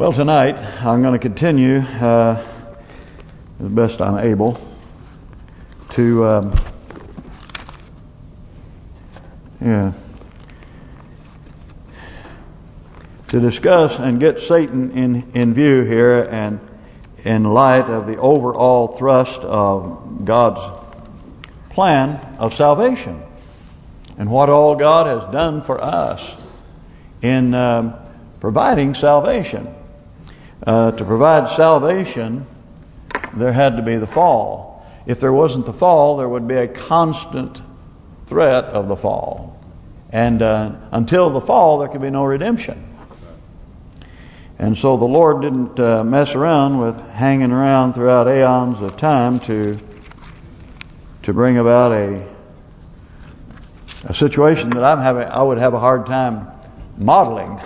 Well, tonight I'm going to continue uh, the best I'm able to, um, yeah, to discuss and get Satan in in view here, and in light of the overall thrust of God's plan of salvation and what all God has done for us in um, providing salvation. Uh, to provide salvation, there had to be the fall. If there wasn't the fall, there would be a constant threat of the fall. And uh, until the fall, there could be no redemption. And so the Lord didn't uh, mess around with hanging around throughout aeons of time to to bring about a a situation that I'm having. I would have a hard time modeling.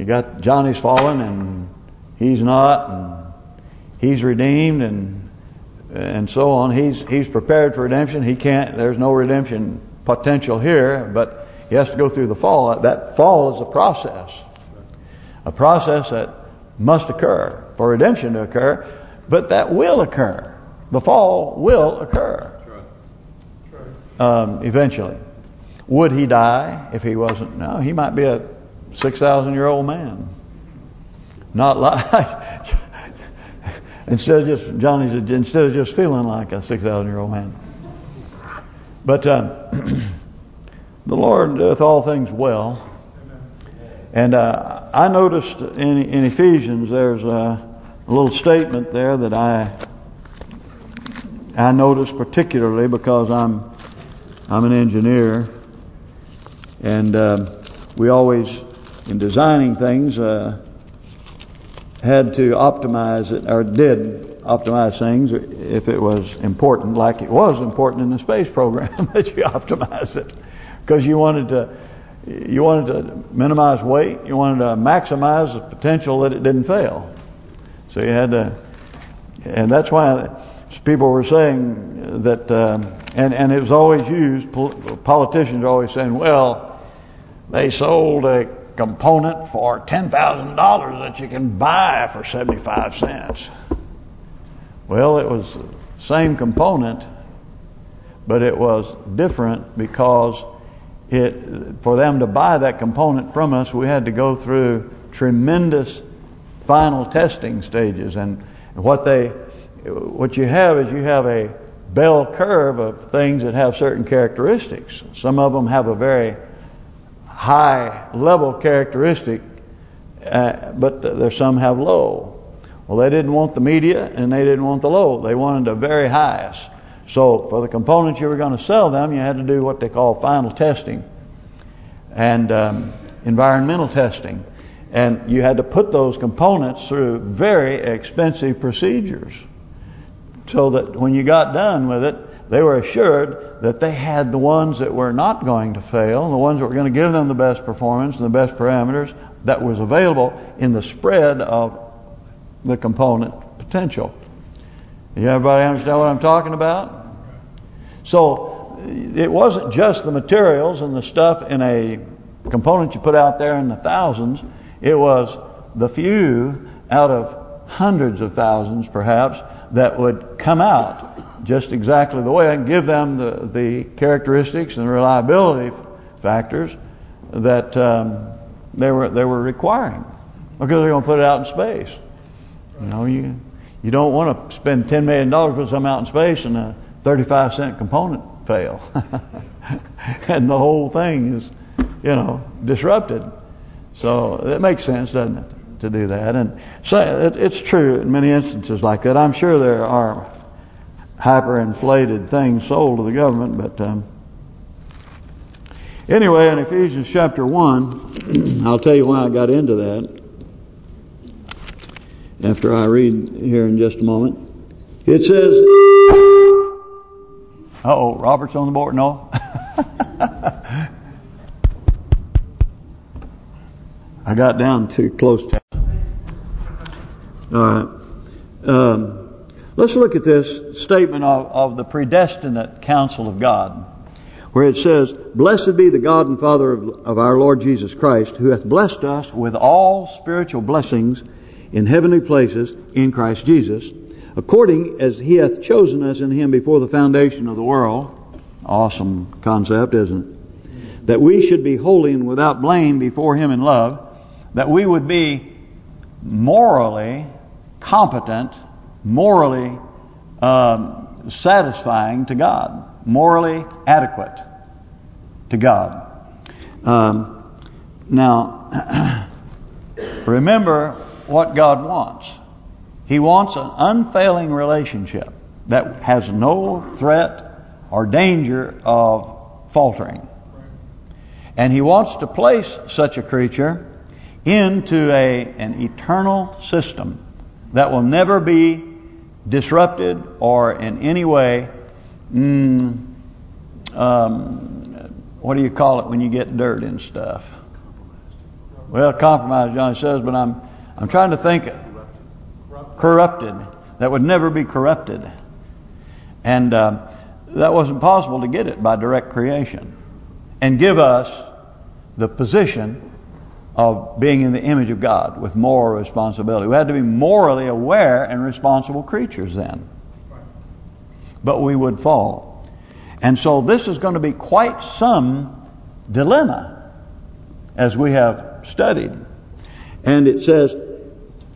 You got Johnny's fallen and he's not, and he's redeemed, and and so on. He's he's prepared for redemption. He can't. There's no redemption potential here, but he has to go through the fall. That fall is a process, a process that must occur for redemption to occur, but that will occur. The fall will occur um, eventually. Would he die if he wasn't? No, he might be a 6,000-year-old man. Not like... instead of just, Johnny's, instead of just feeling like a 6,000-year-old man. But um, the Lord doeth all things well. And uh, I noticed in, in Ephesians there's a, a little statement there that I I noticed particularly because I'm I'm an engineer and uh, we always, in designing things, uh, had to optimize it, or did optimize things if it was important, like it was important in the space program that you optimize it, because you wanted to you wanted to minimize weight, you wanted to maximize the potential that it didn't fail. So you had to, and that's why people were saying that, um, and and it was always used. Politicians always saying, "Well, they sold a component for $10,000 that you can buy for 75 cents. Well, it was the same component, but it was different because it for them to buy that component from us, we had to go through tremendous final testing stages. And what they, what you have is you have a bell curve of things that have certain characteristics. Some of them have a very high level characteristic, uh, but there's some have low. Well, they didn't want the media and they didn't want the low. They wanted the very highest. So for the components you were going to sell them, you had to do what they call final testing and um, environmental testing. And you had to put those components through very expensive procedures so that when you got done with it, they were assured that they had the ones that were not going to fail, the ones that were going to give them the best performance and the best parameters that was available in the spread of the component potential. You everybody understand what I'm talking about? So it wasn't just the materials and the stuff in a component you put out there in the thousands. It was the few out of hundreds of thousands perhaps that would come out just exactly the way and give them the the characteristics and reliability factors that um, they were they were requiring because they're going to put it out in space. You know, you you don't want to spend ten million dollars put something out in space and a thirty-five cent component fail, and the whole thing is, you know, disrupted. So it makes sense, doesn't it, to do that? And so it, it's true in many instances like that. I'm sure there are hyperinflated things sold to the government. But um, anyway, in Ephesians chapter 1, I'll tell you why I got into that after I read here in just a moment. It says... Uh-oh, Robert's on the board? No? I got down too close to All right. Um, Let's look at this statement of, of the predestinate counsel of God. where it says, Blessed be the God and Father of, of our Lord Jesus Christ, who hath blessed us with all spiritual blessings in heavenly places in Christ Jesus, according as He hath chosen us in Him before the foundation of the world. Awesome concept, isn't it? That we should be holy and without blame before Him in love, that we would be morally competent, morally um, satisfying to God, morally adequate to God. Um, now, remember what God wants. He wants an unfailing relationship that has no threat or danger of faltering. And He wants to place such a creature into a an eternal system that will never be disrupted or in any way, mm, um, what do you call it when you get dirt and stuff? Well, compromise, Johnny says, but I'm I'm trying to think. Corrupted. That would never be corrupted. And uh, that wasn't possible to get it by direct creation. And give us the position of being in the image of God with moral responsibility. We had to be morally aware and responsible creatures then. But we would fall. And so this is going to be quite some dilemma as we have studied. And it says,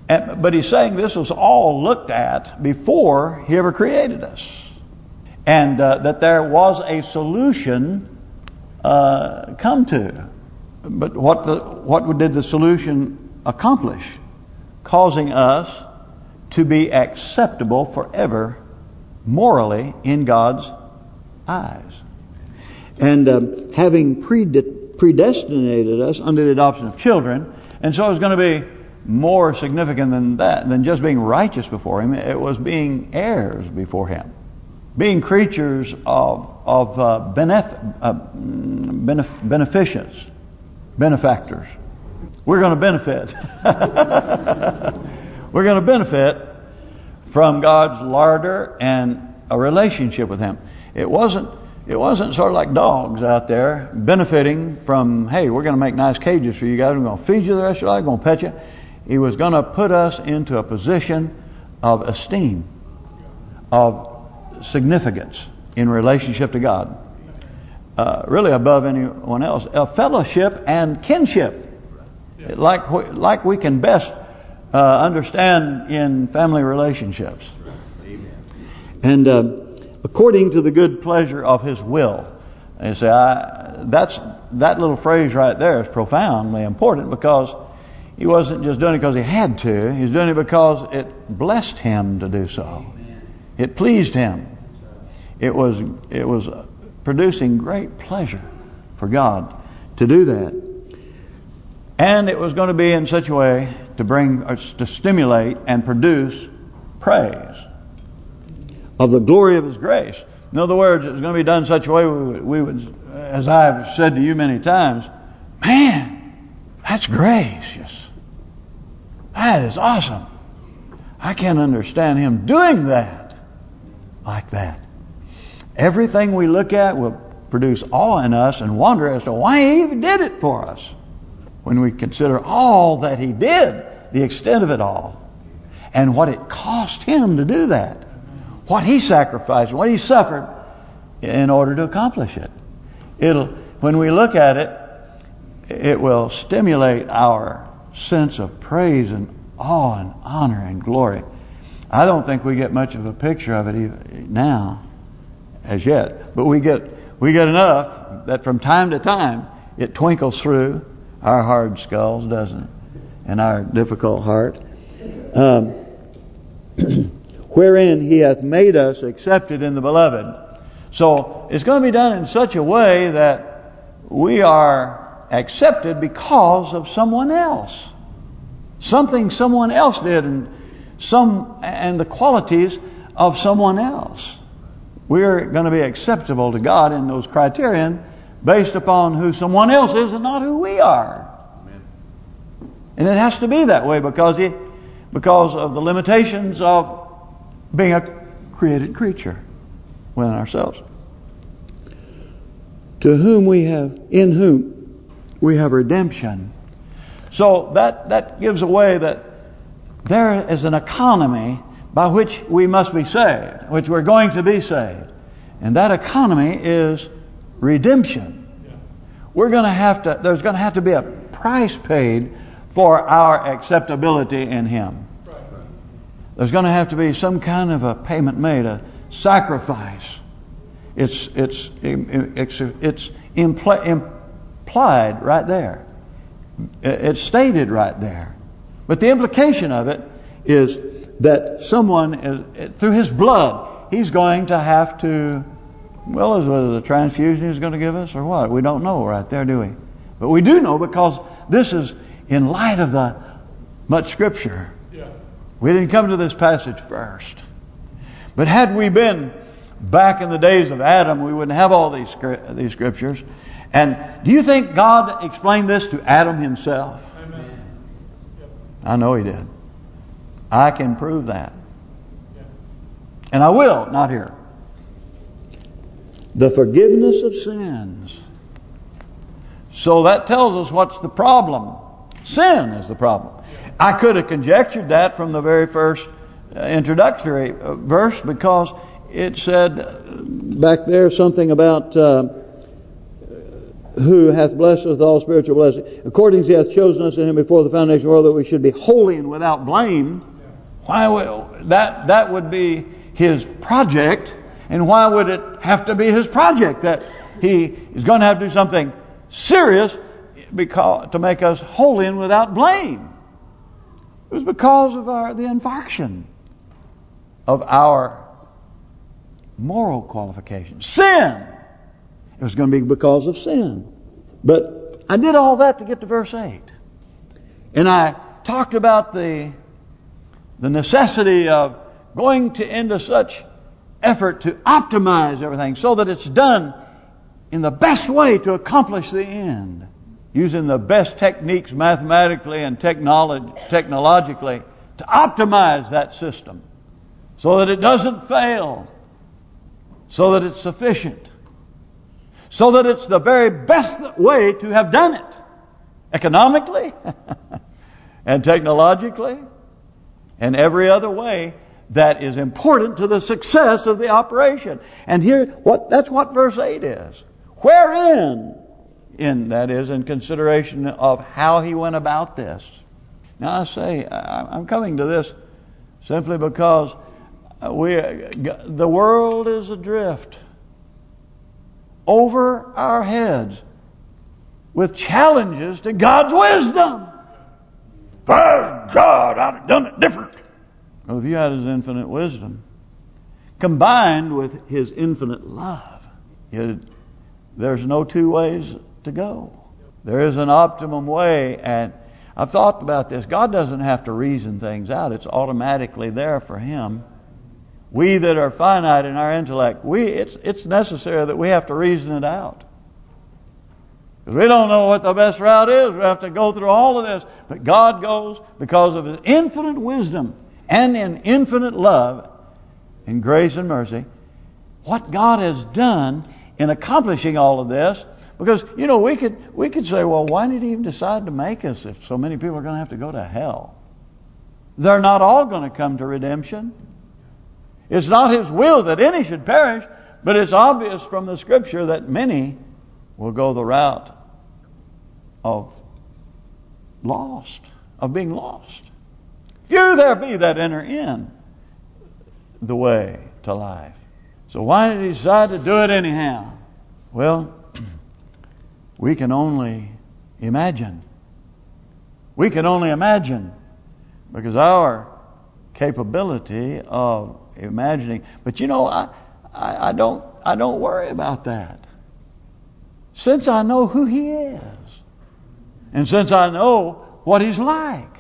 but he's saying this was all looked at before he ever created us. And uh, that there was a solution uh, come to. But what the what did the solution accomplish? Causing us to be acceptable forever morally in God's eyes. And um, having predestinated us under the adoption of children. And so it was going to be more significant than that, than just being righteous before Him. It was being heirs before Him. Being creatures of of uh, benef uh, benef beneficence benefactors. We're going to benefit. We're going to benefit from God's larder and a relationship with Him. It wasn't it wasn't sort of like dogs out there benefiting from, hey, we're going to make nice cages for you guys. We're going to feed you the rest of your life. We're going to pet you. He was going to put us into a position of esteem, of significance in relationship to God uh, really above anyone else. A fellowship and kinship, like like we can best uh, understand in family relationships. And uh, according to the good pleasure of His will. You say, I, that's that little phrase right there is profoundly important because he wasn't just doing it because he had to. He's doing it because it blessed him to do so. It pleased him. It was it was producing great pleasure for God to do that. And it was going to be in such a way to bring, uh, to stimulate and produce praise of the glory of His grace. In other words, it was going to be done in such a way we would, we would as I've said to you many times, man, that's gracious. That is awesome. I can't understand Him doing that like that. Everything we look at will produce awe in us and wonder as to why He even did it for us. When we consider all that He did, the extent of it all, and what it cost Him to do that, what He sacrificed, what He suffered in order to accomplish it. It'll when we look at it, it will stimulate our sense of praise and awe and honor and glory. I don't think we get much of a picture of it now as yet. But we get we get enough that from time to time it twinkles through our hard skulls, doesn't it? And our difficult heart. Um, wherein he hath made us accepted in the beloved. So it's going to be done in such a way that we are accepted because of someone else. Something someone else did and some and the qualities of someone else we're going to be acceptable to God in those criterion based upon who someone else is and not who we are. Amen. And it has to be that way because it, because of the limitations of being a created creature within ourselves. to whom we have, in whom we have redemption. So that that gives away that there is an economy by which we must be saved, which we're going to be saved. And that economy is redemption. We're going to have to, there's going to have to be a price paid for our acceptability in Him. There's going to have to be some kind of a payment made, a sacrifice. It's it's it's it's implied right there. It's stated right there. But the implication of it is that someone is through his blood, he's going to have to well, is whether the transfusion he's going to give us or what. We don't know right there, do we? But we do know because this is in light of the much Scripture. Yeah. We didn't come to this passage first. But had we been back in the days of Adam, we wouldn't have all these these Scriptures. And do you think God explained this to Adam himself? Amen. I know He did. I can prove that. And I will, not here the forgiveness of sins. So that tells us what's the problem. Sin is the problem. I could have conjectured that from the very first uh, introductory uh, verse because it said uh, back there something about uh, who hath blessed us with all spiritual blessing. According as he hath chosen us in him before the foundation of the world that we should be holy and without blame. Why would, that that would be his project and why would it have to be his project that he is going to have to do something serious because to make us holy and without blame? It was because of our the infarction of our moral qualifications. Sin! It was going to be because of sin. But I did all that to get to verse 8. And I talked about the the necessity of going to into such effort to optimize everything so that it's done in the best way to accomplish the end. Using the best techniques mathematically and technologically to optimize that system so that it doesn't fail, so that it's sufficient, so that it's the very best way to have done it, economically and technologically and every other way that is important to the success of the operation. And here, what that's what verse 8 is. Wherein, in that is, in consideration of how he went about this. Now I say, I'm coming to this simply because we the world is adrift over our heads with challenges to God's wisdom. By God, I'd have done it different. Well, if you had His infinite wisdom, combined with His infinite love, there's no two ways to go. There is an optimum way, and I've thought about this. God doesn't have to reason things out. It's automatically there for Him. We that are finite in our intellect, we it's it's necessary that we have to reason it out. We don't know what the best route is. We have to go through all of this. But God goes because of His infinite wisdom and in infinite love and grace and mercy, what God has done in accomplishing all of this. Because, you know, we could we could say, well, why did he even decide to make us if so many people are going to have to go to hell? They're not all going to come to redemption. It's not his will that any should perish, but it's obvious from the scripture that many will go the route of lost, of being lost. Few there be that enter in the way to life. So why did he decide to do it anyhow? Well, we can only imagine. We can only imagine because our capability of imagining. But you know, I, I, I don't I don't worry about that. Since I know who He is, and since I know what He's like,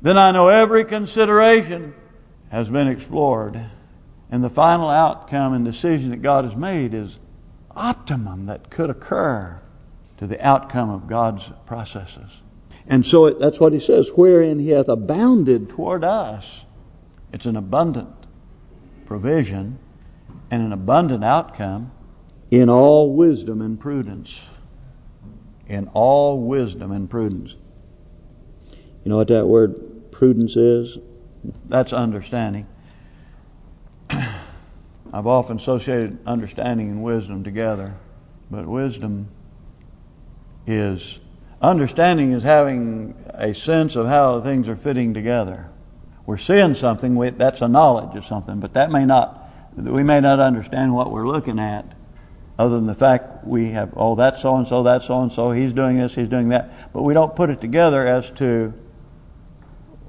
then I know every consideration has been explored. And the final outcome and decision that God has made is optimum that could occur to the outcome of God's processes. And so it, that's what he says, wherein he hath abounded toward us. It's an abundant provision and an abundant outcome. in all wisdom and prudence. In all wisdom and prudence. You know what that word prudence is? That's understanding. I've often associated understanding and wisdom together. But wisdom is... Understanding is having a sense of how things are fitting together. We're seeing something, that's a knowledge of something, but that may not, we may not understand what we're looking at other than the fact we have, oh, that's so-and-so, that's so-and-so, he's doing this, he's doing that. But we don't put it together as to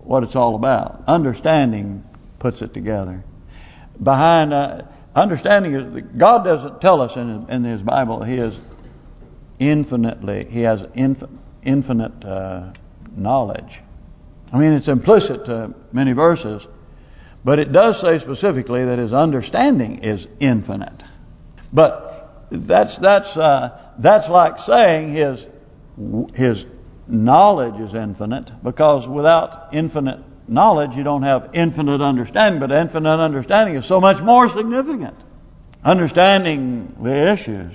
what it's all about. Understanding puts it together. Behind uh, understanding is that God doesn't tell us in in His Bible He is infinitely He has inf infinite uh, knowledge. I mean, it's implicit to many verses, but it does say specifically that His understanding is infinite. But that's that's uh, that's like saying His His knowledge is infinite because without infinite knowledge you don't have infinite understanding but infinite understanding is so much more significant. Understanding the issues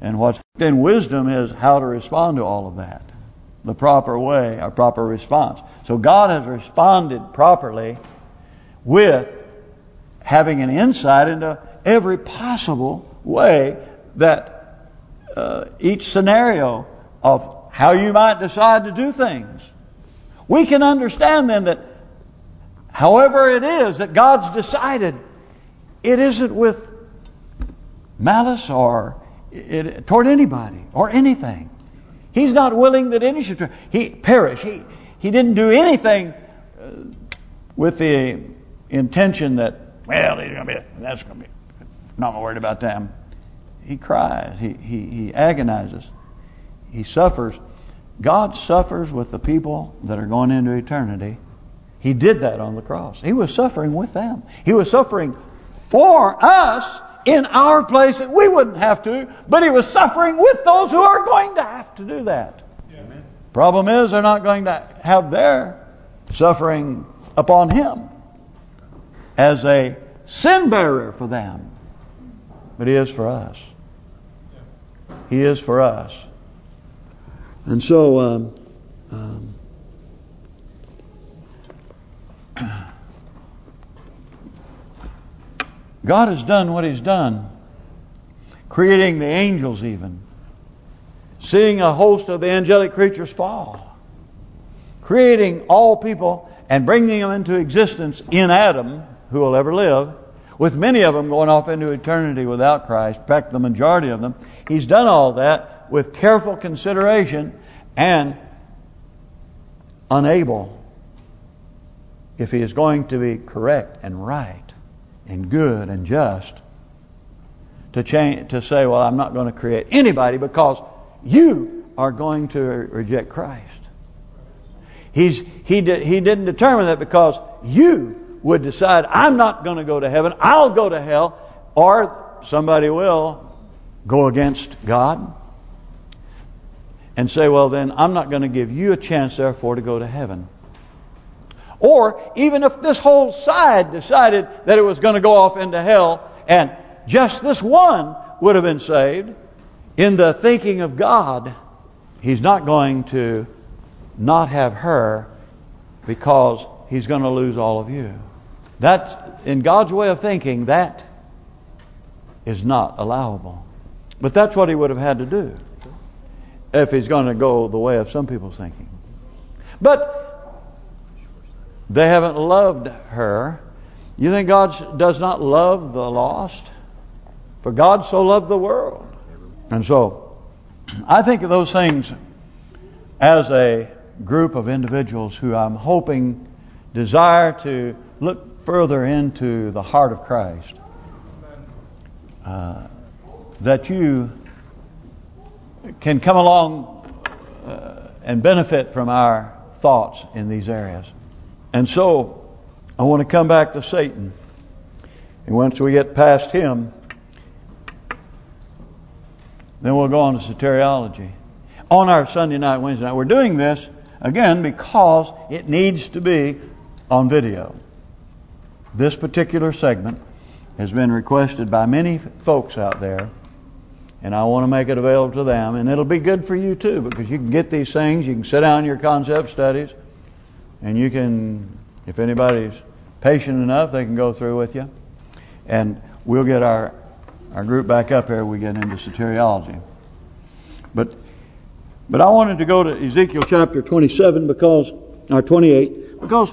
and what's in wisdom is how to respond to all of that. The proper way a proper response. So God has responded properly with having an insight into every possible way that uh, each scenario of how you might decide to do things. We can understand then that however it is that God's decided, it isn't with malice or it, toward anybody or anything. He's not willing that any should he perish. He he didn't do anything uh, with the intention that well, gonna be that's going to be not worried about them. He cries. He he he agonizes. He suffers. God suffers with the people that are going into eternity. He did that on the cross. He was suffering with them. He was suffering for us in our place that we wouldn't have to, but He was suffering with those who are going to have to do that. Amen. Problem is they're not going to have their suffering upon Him as a sin bearer for them. But He is for us. He is for us. And so, um, um, God has done what He's done, creating the angels even, seeing a host of the angelic creatures fall, creating all people and bringing them into existence in Adam, who will ever live, with many of them going off into eternity without Christ, in fact the majority of them. He's done all that with careful consideration and unable, if he is going to be correct and right and good and just, to change to say, well, I'm not going to create anybody because you are going to reject Christ. He's he he didn't determine that because you would decide I'm not going to go to heaven, I'll go to hell, or somebody will go against God and say, well then, I'm not going to give you a chance therefore to go to heaven. Or even if this whole side decided that it was going to go off into hell and just this one would have been saved, in the thinking of God, He's not going to not have her because He's going to lose all of you. That, in God's way of thinking, that is not allowable. But that's what He would have had to do if he's going to go the way of some people's thinking. But they haven't loved her. You think God does not love the lost? For God so loved the world. And so, I think of those things as a group of individuals who I'm hoping desire to look further into the heart of Christ. Uh, that you can come along uh, and benefit from our thoughts in these areas. And so, I want to come back to Satan. And once we get past him, then we'll go on to soteriology. On our Sunday night, Wednesday night, we're doing this, again, because it needs to be on video. This particular segment has been requested by many folks out there And I want to make it available to them. And it'll be good for you too because you can get these things. You can sit down in your concept studies. And you can, if anybody's patient enough, they can go through with you. And we'll get our our group back up here. We get into soteriology. But but I wanted to go to Ezekiel chapter 27 because or 28 because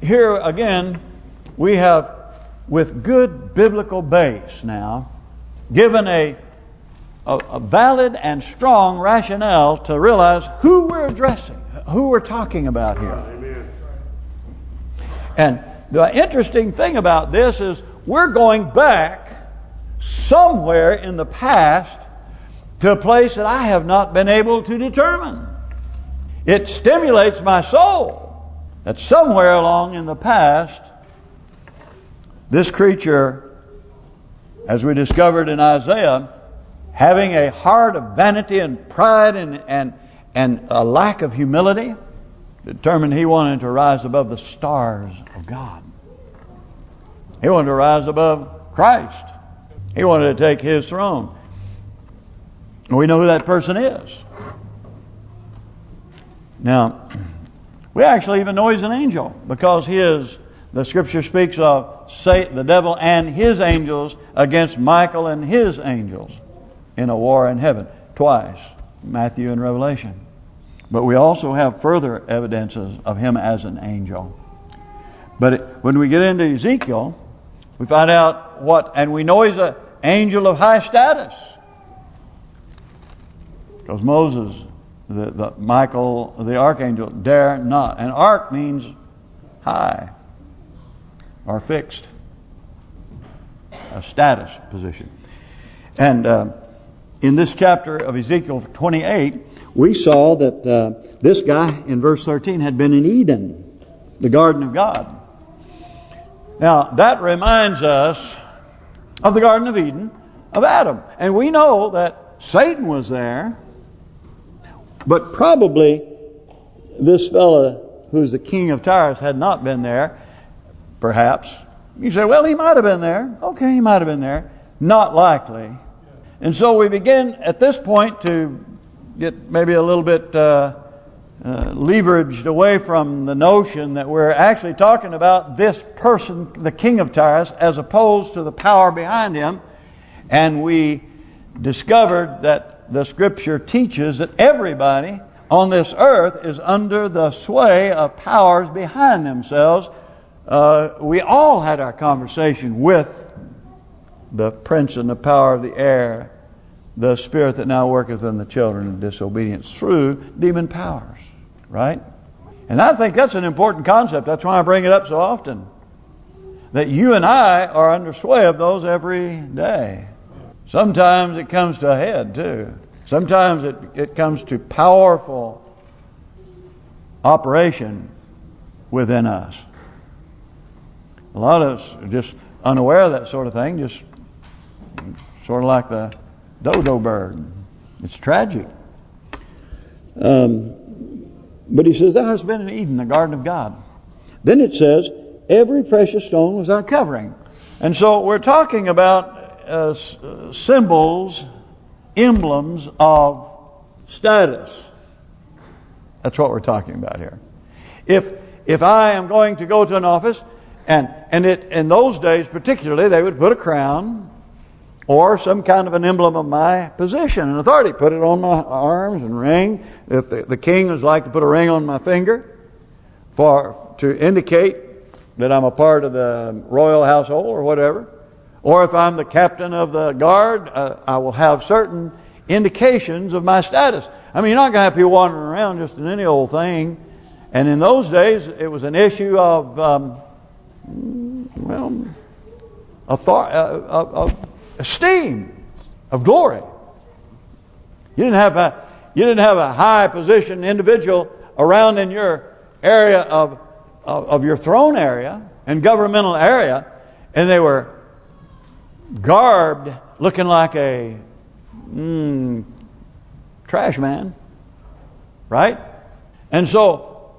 here again we have with good biblical base now given a, a, a valid and strong rationale to realize who we're addressing, who we're talking about here. Amen. And the interesting thing about this is we're going back somewhere in the past to a place that I have not been able to determine. It stimulates my soul that somewhere along in the past, this creature, as we discovered in Isaiah, having a heart of vanity and pride and and and a lack of humility, determined he wanted to rise above the stars of God. He wanted to rise above Christ. He wanted to take his throne. We know who that person is. Now, we actually even know he's an angel because his the scripture speaks of the devil and his angels against Michael and his angels in a war in heaven twice, Matthew and Revelation. But we also have further evidences of him as an angel. But it, when we get into Ezekiel, we find out what, and we know he's an angel of high status. Because Moses the, the Michael, the archangel, dare not. And ark means high or fixed, a status position. And uh, in this chapter of Ezekiel 28, we saw that uh, this guy in verse 13 had been in Eden, the garden of God. Now, that reminds us of the Garden of Eden of Adam. And we know that Satan was there but probably this fellow who's the king of Tyrus had not been there, perhaps. You say, well, he might have been there. Okay, he might have been there. Not likely. And so we begin at this point to get maybe a little bit uh, uh, leveraged away from the notion that we're actually talking about this person, the king of Tyrus, as opposed to the power behind him. And we discovered that the Scripture teaches that everybody on this earth is under the sway of powers behind themselves. Uh, we all had our conversation with the prince and the power of the air, the spirit that now worketh in the children of disobedience through demon powers, right? And I think that's an important concept. That's why I bring it up so often. That you and I are under sway of those every day. Sometimes it comes to a head too. Sometimes it, it comes to powerful operation within us. A lot of us are just unaware of that sort of thing, just sort of like the dodo bird. It's tragic. Um, but he says, thou hast been in Eden, the garden of God. Then it says, every precious stone was our covering. And so we're talking about uh, uh, symbols, emblems of status. That's what we're talking about here. If if I am going to go to an office, and and it in those days particularly, they would put a crown or some kind of an emblem of my position and authority. Put it on my arms and ring. If the, the king was like to put a ring on my finger for to indicate that I'm a part of the royal household or whatever. Or if I'm the captain of the guard, uh, I will have certain indications of my status. I mean, you're not going to have people wandering around just in any old thing. And in those days, it was an issue of, um, well, of, of esteem, of glory. You didn't have a you didn't have a high position individual around in your area of, of of your throne area and governmental area, and they were garbed, looking like a mm, trash man, right? And so,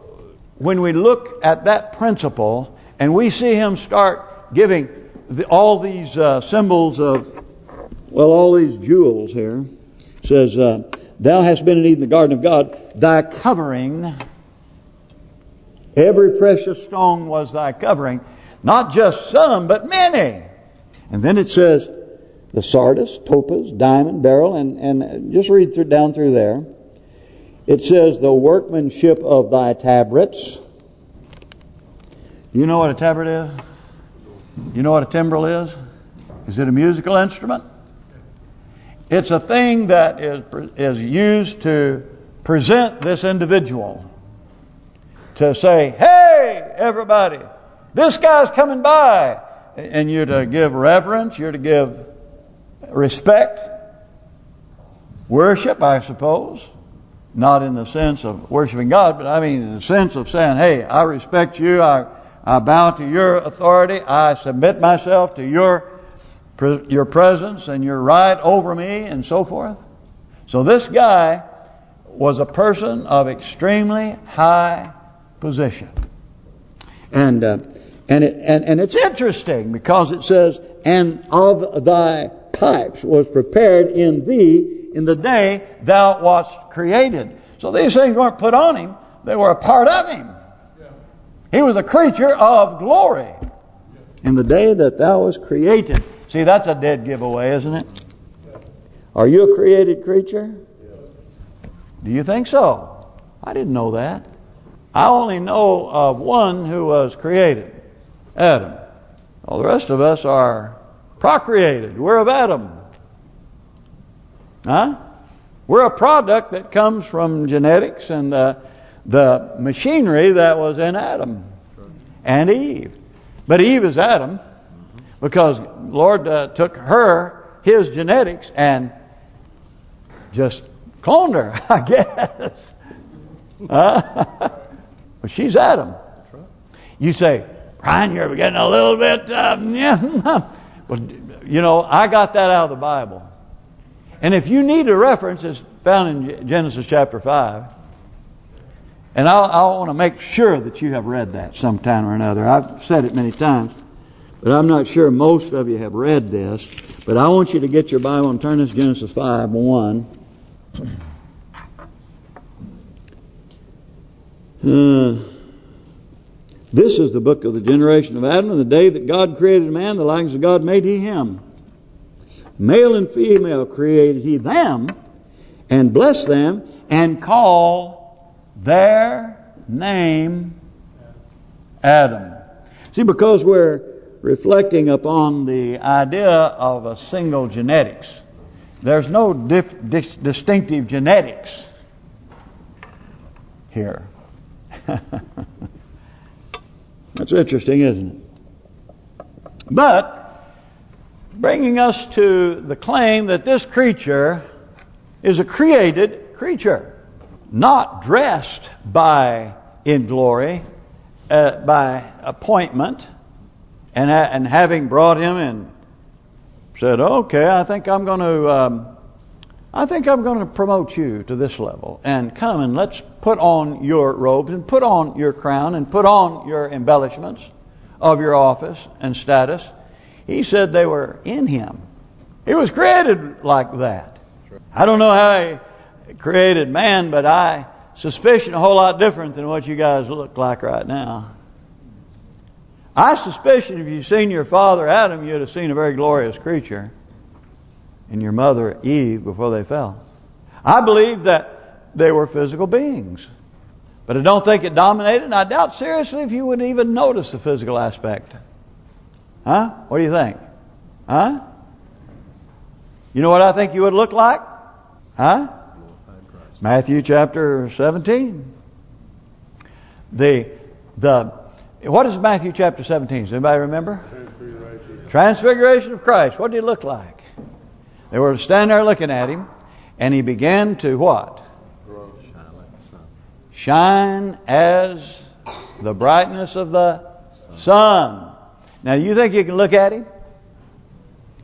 when we look at that principle and we see him start giving the, all these uh, symbols of Well, all these jewels here says, uh, Thou hast been in Eden, the garden of God. Thy covering, every precious stone was thy covering. Not just some, but many. And then it says, the sardius, topaz, diamond, beryl, and, and just read through down through there. It says, the workmanship of thy tabrets. You know what a tabret is? You know what a timbrel is? Is it a musical instrument? It's a thing that is is used to present this individual. To say, hey, everybody, this guy's coming by. And you're to give reverence, you're to give respect, worship, I suppose. Not in the sense of worshiping God, but I mean in the sense of saying, hey, I respect you, I I bow to your authority, I submit myself to your your presence and your right over me and so forth. So this guy was a person of extremely high position. And uh, and it and, and it's interesting because it says, and of thy pipes was prepared in thee in the day thou wast created. So these things weren't put on him, they were a part of him. He was a creature of glory. In the day that thou was created. See, that's a dead giveaway, isn't it? Are you a created creature? Do you think so? I didn't know that. I only know of one who was created, Adam. All the rest of us are procreated. We're of Adam. Huh? We're a product that comes from genetics and the, the machinery that was in Adam and Eve. But Eve is Adam because Lord uh, took her, his genetics, and just cloned her, I guess. Uh, but she's Adam. You say, Brian, you're getting a little bit, uh, yeah. well, you know, I got that out of the Bible. And if you need a reference, it's found in Genesis chapter 5. And I, want to make sure that you have read that sometime or another. I've said it many times. But I'm not sure most of you have read this. But I want you to get your Bible and turn to Genesis 5, 1. Uh, this is the book of the generation of Adam. And the day that God created man, the likeness of God made he him. Male and female created he them, and blessed them, and call their name Adam. See, because we're reflecting upon the idea of a single genetics. There's no dis distinctive genetics here. That's interesting, isn't it? But, bringing us to the claim that this creature is a created creature, not dressed by in glory, uh, by appointment, and and having brought him and said, "Okay, I think I'm going to, um, I think I'm going to promote you to this level, and come and let's put on your robes and put on your crown and put on your embellishments of your office and status." He said they were in him. He was created like that. I don't know how he created man, but I suspicion a whole lot different than what you guys look like right now. I suspicion if you'd seen your father Adam, you'd have seen a very glorious creature And your mother Eve before they fell. I believe that they were physical beings. But I don't think it dominated, and I doubt seriously if you would even notice the physical aspect. Huh? What do you think? Huh? You know what I think you would look like? Huh? Matthew chapter 17. The the what is Matthew chapter 17? Does anybody remember? Transfiguration. Transfiguration of Christ. What did he look like? They were standing there looking at him, and he began to what? Shine like the sun. Shine as the brightness of the sun. Now, you think you can look at him?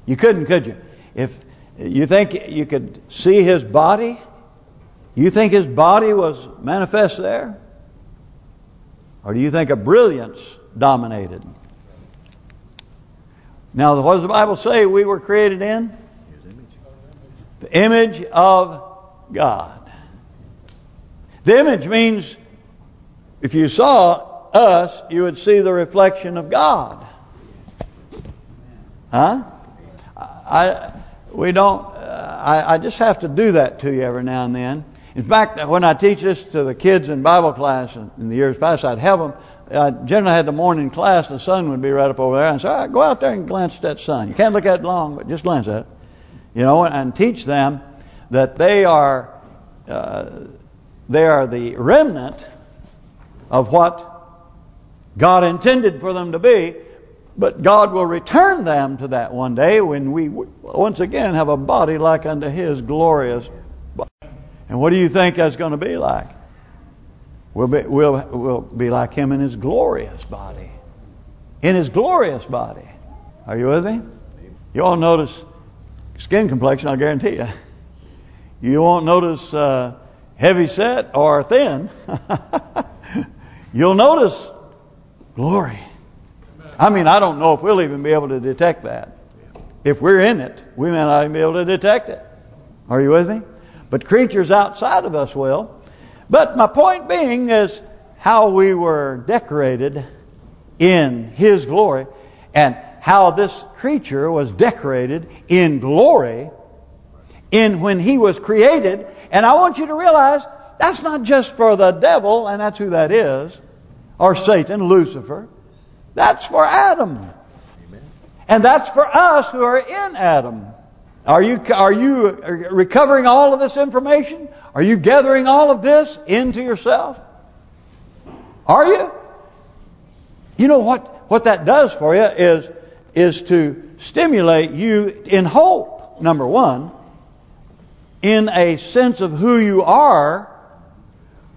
You couldn't, could you? If you think you could see his body, you think his body was manifest there? Or do you think a brilliance dominated? Now, what does the Bible say we were created in? The image of God. The image means, if you saw us, you would see the reflection of God. Huh? I we don't. Uh, I, I just have to do that to you every now and then. In fact, when I teach this to the kids in Bible class in, the years past, I'd have them. I generally had the morning class. The sun would be right up over there, and say, "All right, go out there and glance at that sun. You can't look at it long, but just glance at it." You know, and teach them that they are uh, they are the remnant of what God intended for them to be, but God will return them to that one day when we once again have a body like unto His glorious body. And what do you think that's going to be like? We'll be, we'll, we'll be like Him in His glorious body. In His glorious body. Are you with me? You all notice skin complexion, I guarantee you. You won't notice uh, heavy set or thin. You'll notice glory. I mean, I don't know if we'll even be able to detect that. If we're in it, we may not even be able to detect it. Are you with me? But creatures outside of us will. But my point being is how we were decorated in His glory and how this creature was decorated in glory in when he was created. And I want you to realize that's not just for the devil, and that's who that is, or Satan, Lucifer. That's for Adam. Amen. And that's for us who are in Adam. Are you are you recovering all of this information? Are you gathering all of this into yourself? Are you? You know what what that does for you is is to stimulate you in hope. Number one, in a sense of who you are,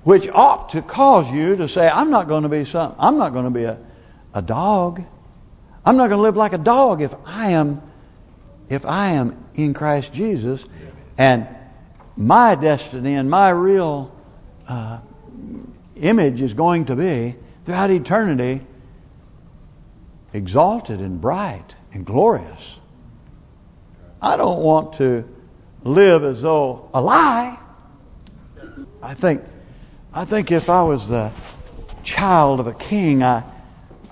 which ought to cause you to say, "I'm not going to be some. I'm not going to be a a dog. I'm not going to live like a dog if I am if I am in Christ Jesus and my destiny and my real uh, image is going to be throughout eternity exalted and bright and glorious. I don't want to live as though a lie. I think I think if I was the child of a king, I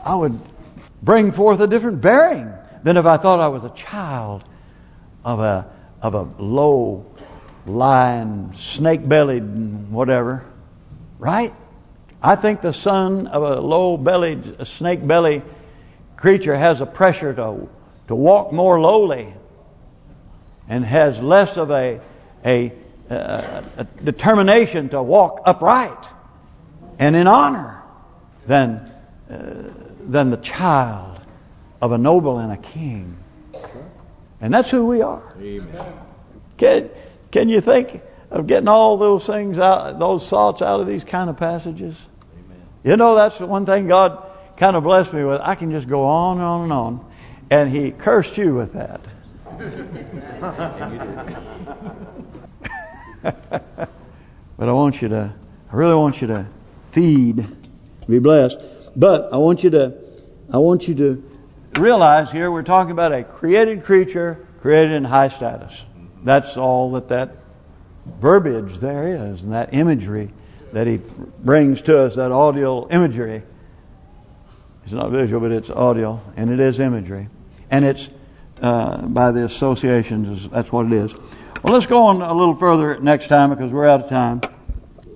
I would bring forth a different bearing than if I thought I was a child of a of a low lying, snake-bellied whatever. Right? I think the son of a low-bellied, snake-belly creature has a pressure to to walk more lowly and has less of a a, a, a determination to walk upright and in honor than uh, than the child of a noble and a king. And that's who we are. Amen. Can can you think of getting all those things out, those thoughts out of these kind of passages? Amen. You know, that's the one thing God kind of blessed me with. I can just go on and on and on. And He cursed you with that. but I want you to, I really want you to feed, be blessed. But I want you to I want you to realize here we're talking about a created creature created in high status. That's all that that verbiage there is and that imagery that he brings to us, that audio imagery. It's not visual, but it's audio, and it is imagery. And it's uh, by the associations, that's what it is. Well, let's go on a little further next time because we're out of time.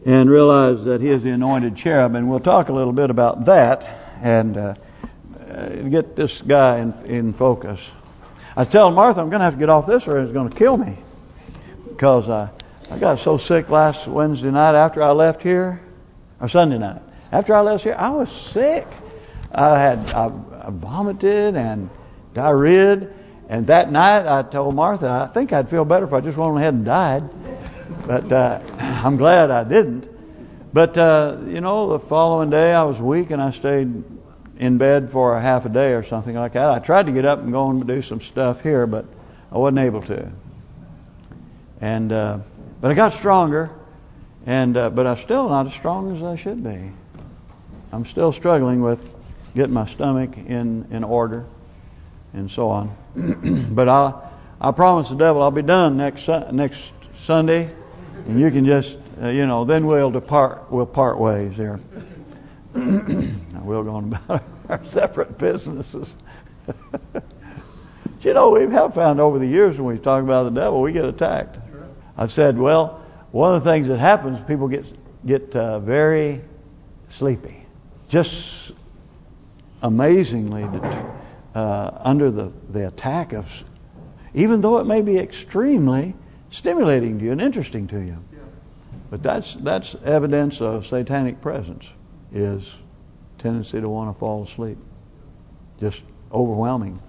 And realize that he is the anointed cherub, and we'll talk a little bit about that. And... Uh, uh, get this guy in, in focus. I tell Martha I'm going to have to get off this or it's going to kill me. Because I, I got so sick last Wednesday night after I left here, or Sunday night. After I left here, I was sick. I had I, I vomited and diarrhea. And that night I told Martha I think I'd feel better if I just went ahead and died. But uh, I'm glad I didn't. But, uh, you know, the following day I was weak and I stayed in bed for a half a day or something like that. I tried to get up and go and do some stuff here, but I wasn't able to. And uh, but I got stronger, and uh, but I'm still not as strong as I should be. I'm still struggling with getting my stomach in in order, and so on. but I I promise the devil I'll be done next next Sunday, and you can just, uh, you know, then we'll depart, we'll part ways there. we'll go on about our separate businesses. you know, we have found over the years when we talk about the devil, we get attacked. I've said, well, one of the things that happens, people get get uh, very sleepy, just amazingly uh, under the the attack of, even though it may be extremely stimulating to you and interesting to you. But that's that's evidence of satanic presence is tendency to want to fall asleep. Just overwhelming.